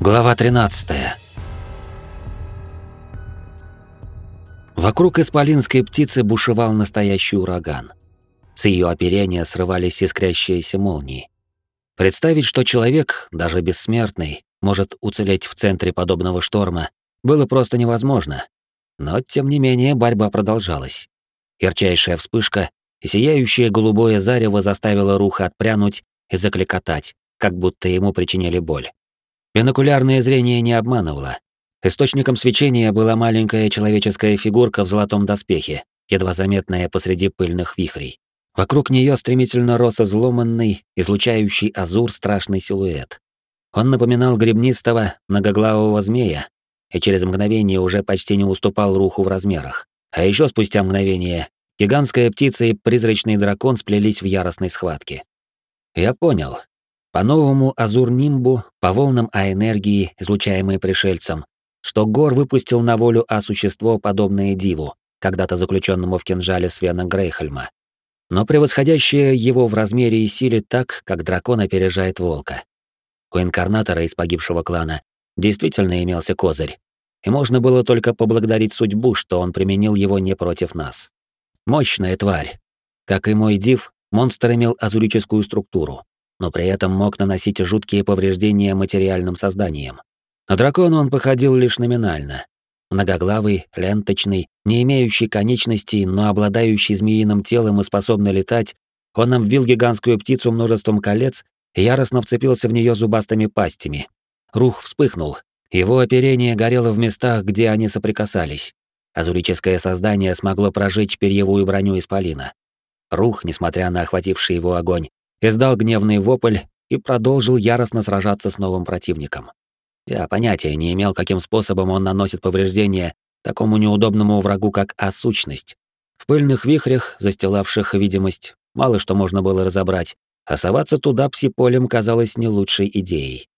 Глава 13. Вокруг исполинской птицы бушевал настоящий ураган. С ее оперения срывались искрящиеся молнии. Представить, что человек, даже бессмертный, может уцелеть в центре подобного шторма, было просто невозможно. Но, тем не менее, борьба продолжалась. Ярчайшая вспышка и сияющее голубое зарево заставило Руха отпрянуть и закликотать, как будто ему причинили боль. Бинокулярное зрение не обманывало. Источником свечения была маленькая человеческая фигурка в золотом доспехе, едва заметная посреди пыльных вихрей. Вокруг нее стремительно рос изломанный, излучающий азур страшный силуэт. Он напоминал гребнистого, многоглавого змея, и через мгновение уже почти не уступал руху в размерах. А еще спустя мгновение гигантская птица и призрачный дракон сплелись в яростной схватке. Я понял, по новому Азур-Нимбу, по волнам А-энергии, излучаемой пришельцам, что Гор выпустил на волю А-существо, подобное Диву, когда-то заключенному в кинжале Свена Грейхельма, но превосходящее его в размере и силе так, как дракон опережает волка. У инкарнатора из погибшего клана действительно имелся козырь, и можно было только поблагодарить судьбу, что он применил его не против нас. Мощная тварь. Как и мой див, монстр имел азурическую структуру, но при этом мог наносить жуткие повреждения материальным созданиям. На дракона он походил лишь номинально. Многоглавый, ленточный, не имеющий конечностей, но обладающий змеиным телом и способный летать, он обвил гигантскую птицу множеством колец и яростно вцепился в нее зубастыми пастями. Рух вспыхнул. Его оперение горело в местах, где они соприкасались. Азурическое создание смогло прожечь перьевую броню исполина. Рух, несмотря на охвативший его огонь, издал гневный вопль и продолжил яростно сражаться с новым противником. Я понятия не имел, каким способом он наносит повреждения такому неудобному врагу, как осущность. В пыльных вихрях, застилавших видимость, мало что можно было разобрать, а соваться туда псиполем казалось не лучшей идеей.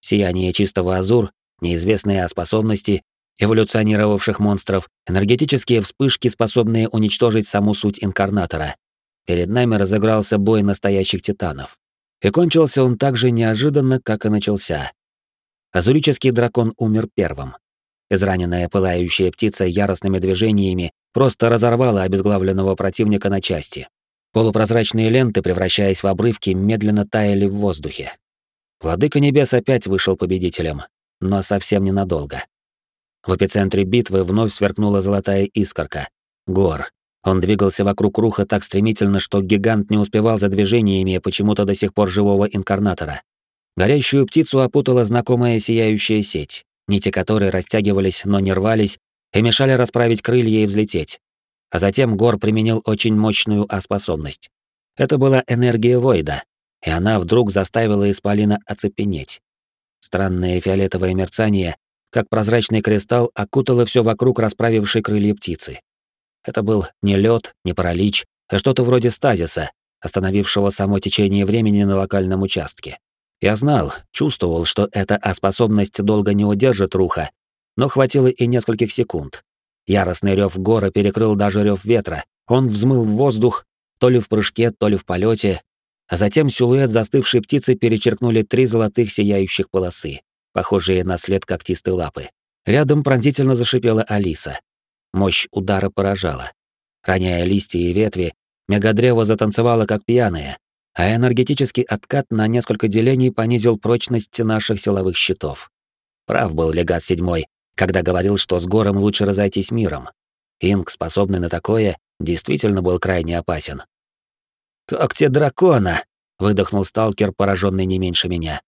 Сияние чистого азур, неизвестные о способности, эволюционировавших монстров, энергетические вспышки, способные уничтожить саму суть инкарнатора, Перед нами разыгрался бой настоящих титанов. И кончился он так же неожиданно, как и начался. Азурический дракон умер первым. Израненная пылающая птица яростными движениями просто разорвала обезглавленного противника на части. Полупрозрачные ленты, превращаясь в обрывки, медленно таяли в воздухе. Владыка Небес опять вышел победителем, но совсем ненадолго. В эпицентре битвы вновь сверкнула золотая искорка. Гор, он двигался вокруг Руха так стремительно, что гигант не успевал за движениями почему-то до сих пор живого инкарнатора. Горящую птицу опутала знакомая сияющая сеть, нити которой растягивались, но не рвались, и мешали расправить крылья и взлететь. А затем Гор применил очень мощную А-способность. Это была энергия Войда, и она вдруг заставила Исполина оцепенеть. Странное фиолетовое мерцание, как прозрачный кристалл, окутало все вокруг расправившей крылья птицы. Это был не лед, не паралич, а что-то вроде стазиса, остановившего само течение времени на локальном участке. Я знал, чувствовал, что эта А-способность долго не удержит руха, но хватило и нескольких секунд. Яростный рев гора перекрыл даже рев ветра. Он взмыл в воздух, то ли в прыжке, то ли в полете, а затем силуэт застывшей птицы перечеркнули три золотых сияющих полосы, похожие на след когтистой лапы. Рядом пронзительно зашипела Алиса. Мощь удара поражала. Роняя листья и ветви, мегадрево затанцевало как пьяное, а энергетический откат на несколько делений понизил прочность наших силовых щитов. Прав был легат седьмой, когда говорил, что с гором лучше разойтись миром. Инг, способный на такое, действительно был крайне опасен. «Когти дракона!» — выдохнул сталкер, пораженный не меньше меня.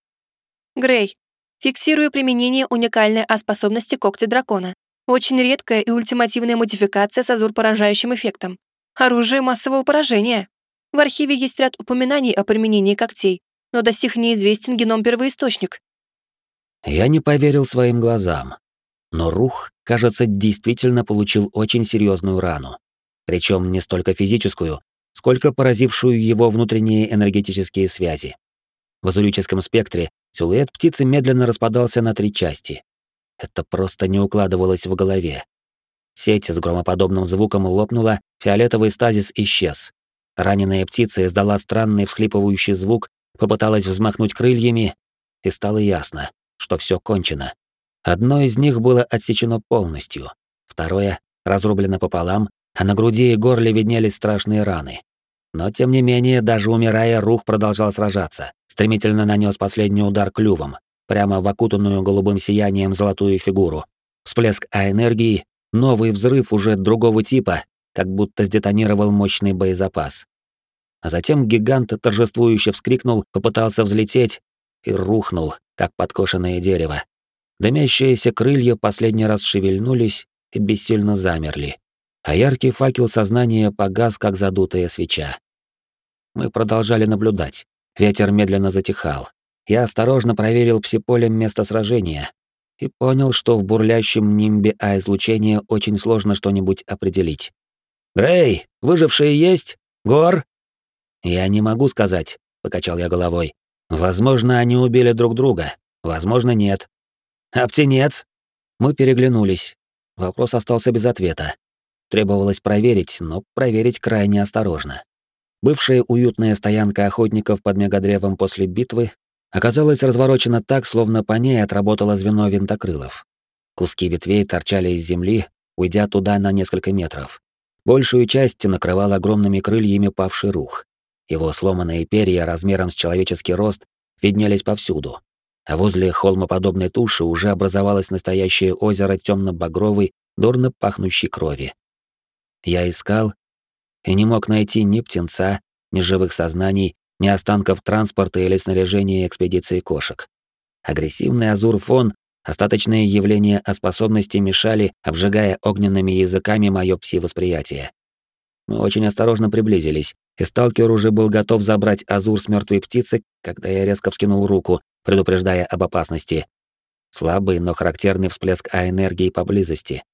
«Грей, фиксирую применение уникальной А-способности когти дракона. Очень редкая и ультимативная модификация с азур-поражающим эффектом. Оружие массового поражения. В архиве есть ряд упоминаний о применении когтей, но до сих неизвестен геном-первоисточник. Я не поверил своим глазам. Но Рух, кажется, действительно получил очень серьезную рану. Причем не столько физическую, сколько поразившую его внутренние энергетические связи. В азурическом спектре силуэт птицы медленно распадался на три части. Это просто не укладывалось в голове. Сеть с громоподобным звуком лопнула, фиолетовый стазис исчез. Раненая птица издала странный всхлипывающий звук, попыталась взмахнуть крыльями, и стало ясно, что все кончено. Одно из них было отсечено полностью, второе разрублено пополам, а на груди и горле виднелись страшные раны. Но тем не менее, даже умирая, Рух продолжал сражаться, стремительно нанес последний удар клювом, прямо в окутанную голубым сиянием золотую фигуру. Всплеск А-энергии, новый взрыв уже другого типа, как будто сдетонировал мощный боезапас. А затем гигант торжествующе вскрикнул, попытался взлететь и рухнул, как подкошенное дерево. Дымящиеся крылья последний раз шевельнулись и бессильно замерли, а яркий факел сознания погас, как задутая свеча. Мы продолжали наблюдать. Ветер медленно затихал. Я осторожно проверил псиполем место сражения и понял, что в бурлящем нимбе А-излучения очень сложно что-нибудь определить. «Грей, выжившие есть? Гор?» «Я не могу сказать», — покачал я головой. «Возможно, они убили друг друга. Возможно, нет». «А птенец?» Мы переглянулись. Вопрос остался без ответа. Требовалось проверить, но проверить крайне осторожно. Бывшая уютная стоянка охотников под мегадревом после битвы оказалась разворочена так, словно по ней отработало звено винтокрылов. Куски ветвей торчали из земли, уйдя туда на несколько метров. Большую часть накрывал огромными крыльями павший рух. Его сломанные перья размером с человеческий рост виднелись повсюду. А возле холмоподобной туши уже образовалось настоящее озеро темно-багровой, дурно пахнущей крови. Я искал и не мог найти ни птенца, ни живых сознаний, ни останков транспорта или снаряжения экспедиции кошек. Агрессивный азур-фон, остаточные явления о способности мешали, обжигая огненными языками мое пси-восприятие. Мы очень осторожно приблизились, и сталкер уже был готов забрать азур с мертвой птицы, когда я резко вскинул руку, предупреждая об опасности. Слабый, но характерный всплеск А-энергии поблизости,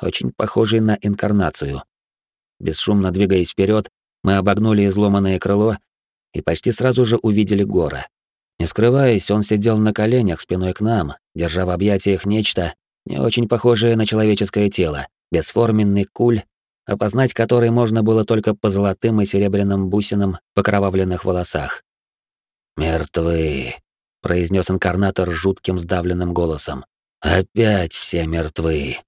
очень похожий на инкарнацию. Бесшумно двигаясь вперед, мы обогнули изломанное крыло и почти сразу же увидели Гора. Не скрываясь, он сидел на коленях спиной к нам, держа в объятиях нечто, не очень похожее на человеческое тело, бесформенный куль, опознать который можно было только по золотым и серебряным бусинам в окровавленных волосах. «Мертвы», — произнес инкарнатор жутким сдавленным голосом. «Опять все мертвы».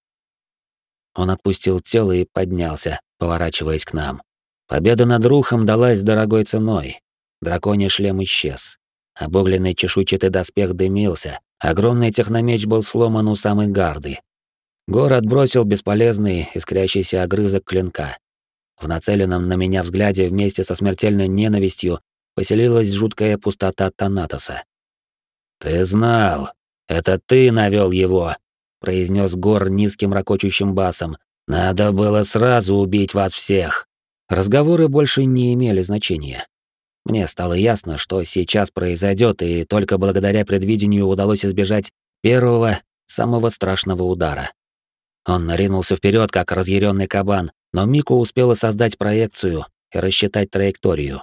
Он отпустил тело и поднялся, поворачиваясь к нам. Победа над Рухом далась дорогой ценой. Драконий шлем исчез. Обугленный чешуйчатый доспех дымился, огромный техномеч был сломан у самой гарды. Гор отбросил бесполезный, искрящийся огрызок клинка. В нацеленном на меня взгляде вместе со смертельной ненавистью поселилась жуткая пустота Танатоса. «Ты знал! Это ты навел его!» — произнес Гор низким ракочущим басом, надо было сразу убить вас всех. Разговоры больше не имели значения. Мне стало ясно, что сейчас произойдет, и только благодаря предвидению удалось избежать первого, самого страшного удара. Он наринулся вперед, как разъяренный кабан, но Мико успела создать проекцию и рассчитать траекторию.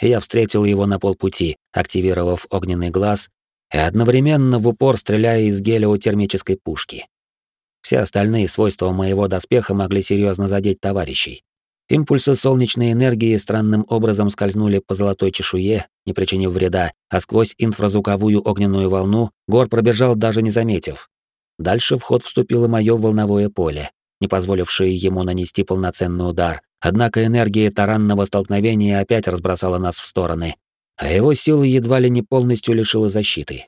Я встретил его на полпути, активировав огненный глаз и одновременно в упор стреляя из гелиотермической пушки. Все остальные свойства моего доспеха могли серьезно задеть товарищей. Импульсы солнечной энергии странным образом скользнули по золотой чешуе, не причинив вреда, а сквозь инфразвуковую огненную волну Гор пробежал даже не заметив. Дальше в ход вступило мое волновое поле, не позволившее ему нанести полноценный удар. Однако энергия таранного столкновения опять разбросала нас в стороны, а его силы едва ли не полностью лишила защиты.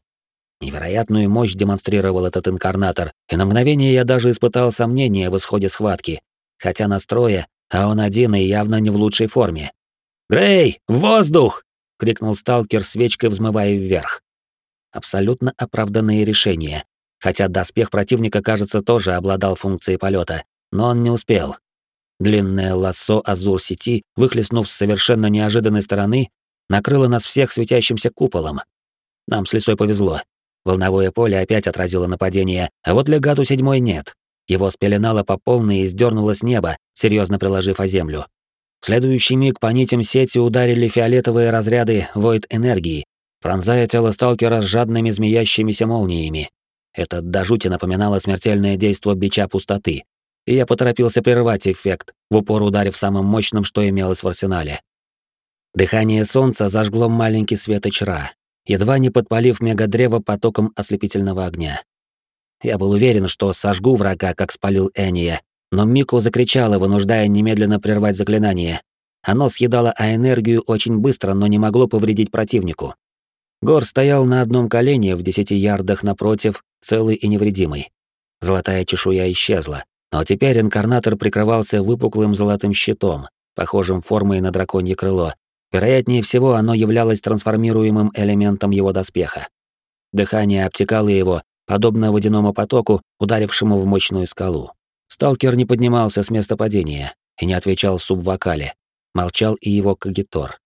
Невероятную мощь демонстрировал этот инкарнатор, и на мгновение я даже испытал сомнения в исходе схватки, хотя настроя, а он один и явно не в лучшей форме. «Грей, в воздух!» — крикнул сталкер, свечкой взмывая вверх. Абсолютно оправданные решения, хотя доспех противника, кажется, тоже обладал функцией полета, но он не успел. Длинное лассо азур сети, выхлестнув с совершенно неожиданной стороны, накрыло нас всех светящимся куполом. Нам с лесой повезло. Волновое поле опять отразило нападение, а вот легату седьмой нет. Его спеленало по полной и сдернуло с неба, серьезно приложив о землю. В следующий миг по нитям сети ударили фиолетовые разряды войд энергии, пронзая тело сталкера с жадными змеящимися молниями. Это до жути напоминало смертельное действо бича пустоты, и я поторопился прервать эффект, в упор ударив самым мощным, что имелось в арсенале. Дыхание солнца зажгло маленький светоч Ра, едва не подпалив мегадрево потоком ослепительного огня. Я был уверен, что сожгу врага, как спалил Эния, но Мико закричала, вынуждая немедленно прервать заклинание. Оно съедало а энергию очень быстро, но не могло повредить противнику. Гор стоял на одном колене в десяти ярдах напротив, целый и невредимый. Золотая чешуя исчезла, но теперь инкарнатор прикрывался выпуклым золотым щитом, похожим формой на драконье крыло. Вероятнее всего, оно являлось трансформируемым элементом его доспеха. Дыхание обтекало его, подобно водяному потоку, ударившему в мощную скалу. Сталкер не поднимался с места падения и не отвечал субвокале. Молчал и его кагитор.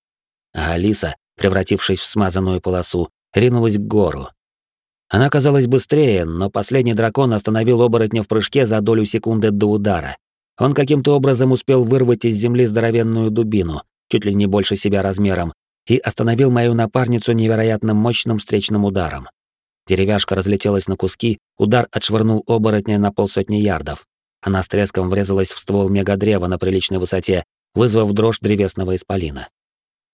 А Алиса, превратившись в смазанную полосу, ринулась к гору. Она казалась быстрее, но последний дракон остановил оборотня в прыжке за долю секунды до удара. Он каким-то образом успел вырвать из земли здоровенную дубину, чуть ли не больше себя размером, и остановил мою напарницу невероятно мощным встречным ударом. Деревяшка разлетелась на куски, удар отшвырнул оборотня на полсотни ярдов. Она с треском врезалась в ствол мегадрева на приличной высоте, вызвав дрожь древесного исполина.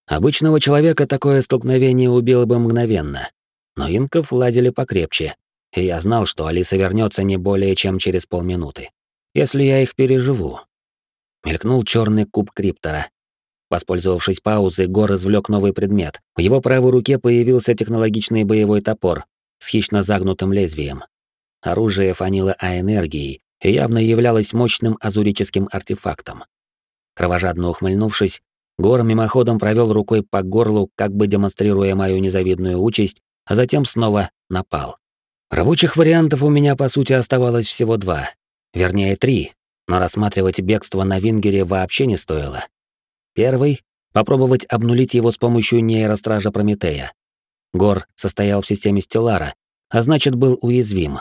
Обычного человека такое столкновение убило бы мгновенно. Но инков ладили покрепче, и я знал, что Алиса вернется не более чем через полминуты. Если я их переживу. Мелькнул черный куб криптора. Воспользовавшись паузой, Гор извлек новый предмет. В его правой руке появился технологичный боевой топор с хищно загнутым лезвием. Оружие фанило а энергией и явно являлось мощным азурическим артефактом. Кровожадно ухмыльнувшись, Гор мимоходом провел рукой по горлу, как бы демонстрируя мою незавидную участь, а затем снова напал. Рабочих вариантов у меня, по сути, оставалось всего два. Вернее, три, но рассматривать бегство на Вингере вообще не стоило. Первый — попробовать обнулить его с помощью нейростража Прометея. Гор состоял в системе Стеллара, а значит, был уязвим.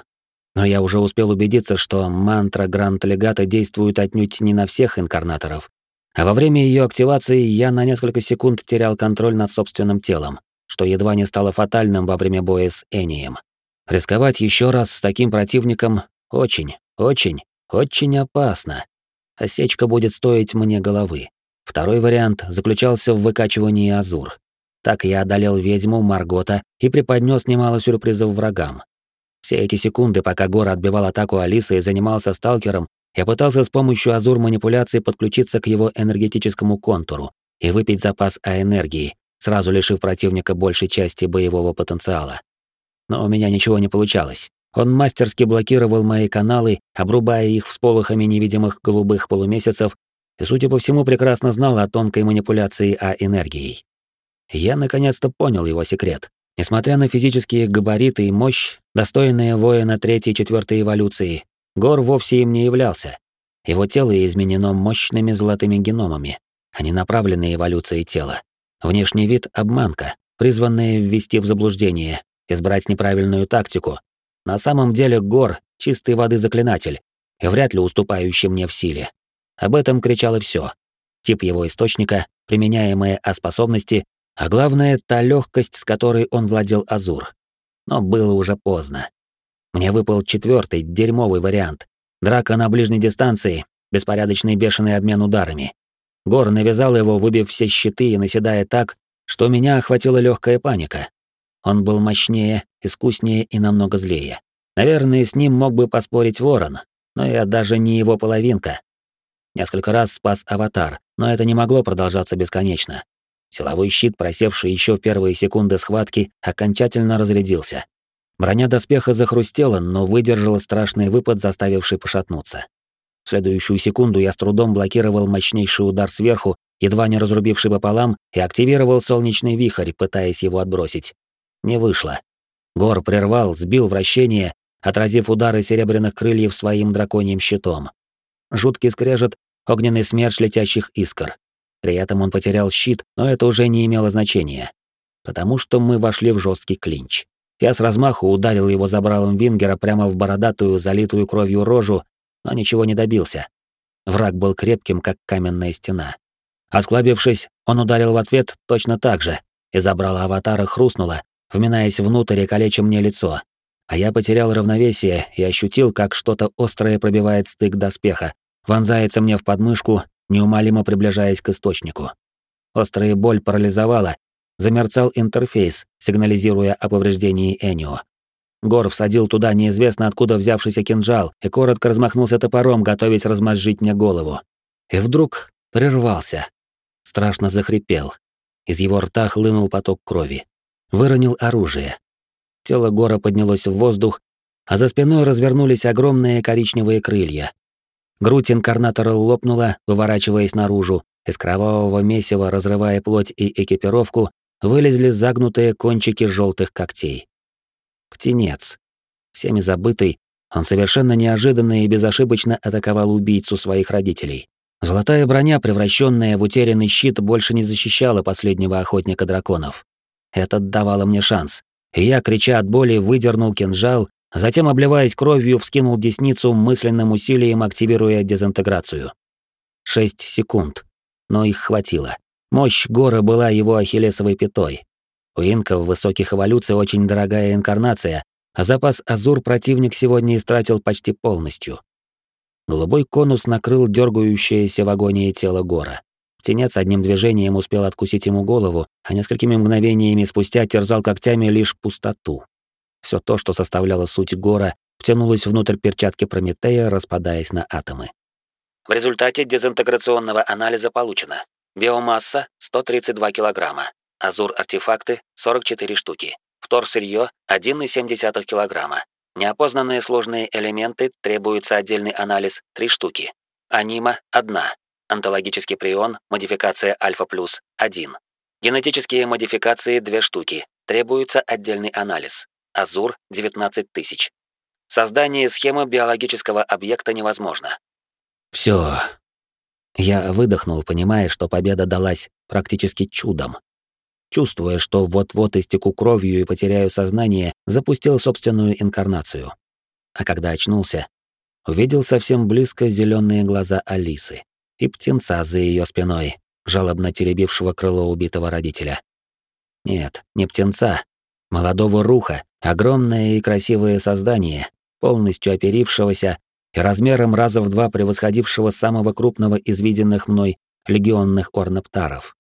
Но я уже успел убедиться, что мантра Гранд-Легата действует отнюдь не на всех инкарнаторов, а во время ее активации я на несколько секунд терял контроль над собственным телом, что едва не стало фатальным во время боя с Энием. Рисковать еще раз с таким противником очень, очень, очень опасно. Осечка будет стоить мне головы. Второй вариант заключался в выкачивании Азур. Так я одолел ведьму Маргота и преподнес немало сюрпризов врагам. Все эти секунды, пока Гор отбивал атаку Алисы и занимался сталкером, я пытался с помощью азур манипуляции подключиться к его энергетическому контуру и выпить запас А-энергии, сразу лишив противника большей части боевого потенциала. Но у меня ничего не получалось. Он мастерски блокировал мои каналы, обрубая их всполохами невидимых голубых полумесяцев, и, судя по всему, прекрасно знал о тонкой манипуляции А-энергией. Я наконец-то понял его секрет. Несмотря на физические габариты и мощь, достойные воина третьей-четвертой эволюции, Гор вовсе им не являлся. Его тело изменено мощными золотыми геномами, а не направленной эволюцией тела. Внешний вид — обманка, призванная ввести в заблуждение, избрать неправильную тактику. На самом деле Гор — чистой воды заклинатель, и вряд ли уступающий мне в силе. Об этом кричало все. Тип его источника, применяемые А-способности, а главное — та легкость, с которой он владел Азур. Но было уже поздно. Мне выпал четвертый, дерьмовый вариант. Драка на ближней дистанции, беспорядочный бешеный обмен ударами. Гор навязал его, выбив все щиты и наседая так, что меня охватила легкая паника. Он был мощнее, искуснее и намного злее. Наверное, с ним мог бы поспорить Ворон, но я даже не его половинка. Несколько раз спас аватар, но это не могло продолжаться бесконечно. Силовой щит, просевший еще в первые секунды схватки, окончательно разрядился. Броня доспеха захрустела, но выдержала страшный выпад, заставивший пошатнуться. В следующую секунду я с трудом блокировал мощнейший удар сверху, едва не разрубивший пополам, и активировал солнечный вихрь, пытаясь его отбросить. Не вышло. Гор прервал, сбил вращение, отразив удары серебряных крыльев своим драконьим щитом. Жуткий скрежет, огненный смерч летящих искр. При этом он потерял щит, но это уже не имело значения. Потому что мы вошли в жесткий клинч. Я с размаху ударил его забралом Вингера прямо в бородатую, залитую кровью рожу, но ничего не добился. Враг был крепким, как каменная стена. Осклабившись, он ударил в ответ точно так же, и забрало аватара хрустнуло, вминаясь внутрь и калеча мне лицо. А я потерял равновесие и ощутил, как что-то острое пробивает стык доспеха, вонзается мне в подмышку, неумолимо приближаясь к источнику. Острая боль парализовала, замерцал интерфейс, сигнализируя о повреждении Энио. Гор всадил туда неизвестно откуда взявшийся кинжал и коротко размахнулся топором, готовясь размозжить мне голову. И вдруг прервался. Страшно захрипел. Из его рта хлынул поток крови. Выронил оружие. Тело Гора поднялось в воздух, а за спиной развернулись огромные коричневые крылья. Грудь инкарнатора лопнула, выворачиваясь наружу, из кровавого месива, разрывая плоть и экипировку, вылезли загнутые кончики желтых когтей. Птенец. Всеми забытый, он совершенно неожиданно и безошибочно атаковал убийцу своих родителей. Золотая броня, превращенная в утерянный щит, больше не защищала последнего охотника драконов. Это давало мне шанс. И я, крича от боли, выдернул кинжал, затем, обливаясь кровью, вскинул десницу мысленным усилием, активируя дезинтеграцию. Шесть секунд. Но их хватило. Мощь Гора была его ахиллесовой пятой. У инков высоких эволюций очень дорогая инкарнация, а запас Азур противник сегодня истратил почти полностью. Голубой конус накрыл дергающееся в агонии тело Гора. Птенец одним движением успел откусить ему голову, а несколькими мгновениями спустя терзал когтями лишь пустоту. Все то, что составляло суть Гора, втянулось внутрь перчатки Прометея, распадаясь на атомы. В результате дезинтеграционного анализа получено. Биомасса 132 килограмма. Азур-артефакты 44 штуки. Втор-сырье 1,7 килограмма. Неопознанные сложные элементы требуется отдельный анализ 3 штуки. Анима 1. Онтологический прион, модификация альфа плюс 1. Генетические модификации 2 штуки. Требуется отдельный анализ. Азур 19 тысяч. Создание схемы биологического объекта невозможно. Все. Я выдохнул, понимая, что победа далась практически чудом. Чувствуя, что вот-вот истеку кровью и потеряю сознание, запустил собственную инкарнацию. А когда очнулся, увидел совсем близко зеленые глаза Алисы и птенца за ее спиной, жалобно теребившего крыло убитого родителя. Нет, не птенца, молодого руха, огромное и красивое создание, полностью оперившегося и размером раза в два превосходившего самого крупного из виденных мной легионных орноптаров.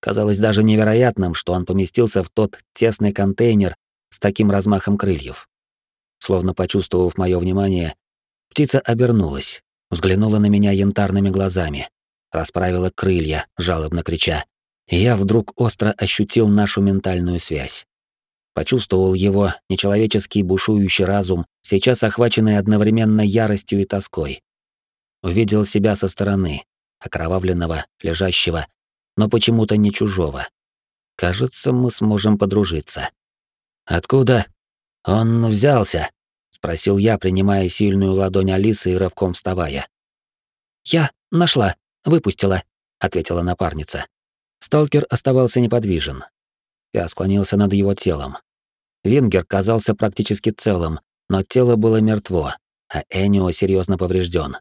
Казалось даже невероятным, что он поместился в тот тесный контейнер с таким размахом крыльев. Словно почувствовав мое внимание, птица обернулась, взглянула на меня янтарными глазами, расправила крылья, жалобно крича. И я вдруг остро ощутил нашу ментальную связь. Почувствовал его нечеловеческий бушующий разум, сейчас охваченный одновременно яростью и тоской. Увидел себя со стороны, окровавленного, лежащего, но почему-то не чужого. Кажется, мы сможем подружиться. Откуда он взялся? спросил я, принимая сильную ладонь Алисы и рывком вставая. Я нашла, выпустила, ответила напарница. Сталкер оставался неподвижен. Я склонился над его телом. Вингер казался практически целым, но тело было мертво, а Энио серьезно поврежден.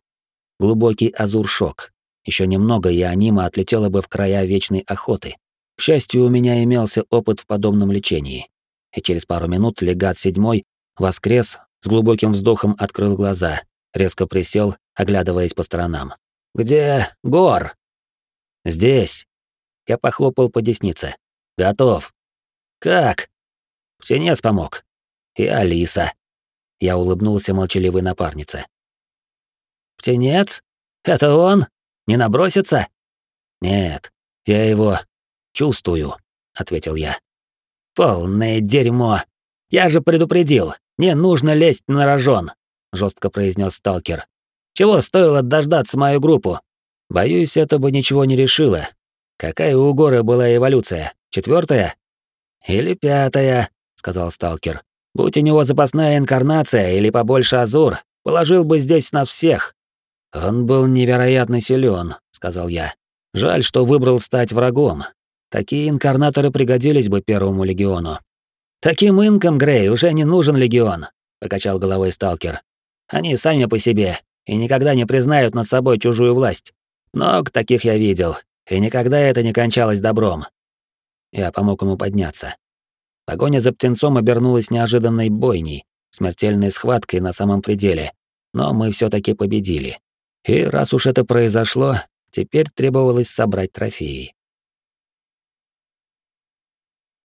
Глубокий азур-шок, еще немного, и анима отлетела бы в края вечной охоты. К счастью, у меня имелся опыт в подобном лечении. И через пару минут легат седьмой воскрес, с глубоким вздохом открыл глаза, резко присел, оглядываясь по сторонам. «Где Гор?» «Здесь». Я похлопал по деснице. «Готов». «Как?» «Птенец помог». «И Алиса». Я улыбнулся молчаливой напарнице. «Птенец? Это он?» Не набросится? Нет, я его чувствую, ответил я. Полное дерьмо. Я же предупредил. Не нужно лезть на рожон, жестко произнес сталкер. Чего стоило дождаться мою группу? Боюсь, это бы ничего не решило. Какая у Горы была эволюция? Четвертая? Или пятая, сказал сталкер. Будь у него запасная инкарнация или побольше азур, положил бы здесь нас всех. «Он был невероятно силен», — сказал я. «Жаль, что выбрал стать врагом. Такие инкарнаторы пригодились бы Первому легиону». «Таким инкам, Грей, уже не нужен легион», — покачал головой сталкер. «Они сами по себе и никогда не признают над собой чужую власть. Много таких я видел, и никогда это не кончалось добром». Я помог ему подняться. Погоня за птенцом обернулась неожиданной бойней, смертельной схваткой на самом пределе, но мы все таки победили. И раз уж это произошло, теперь требовалось собрать трофеи.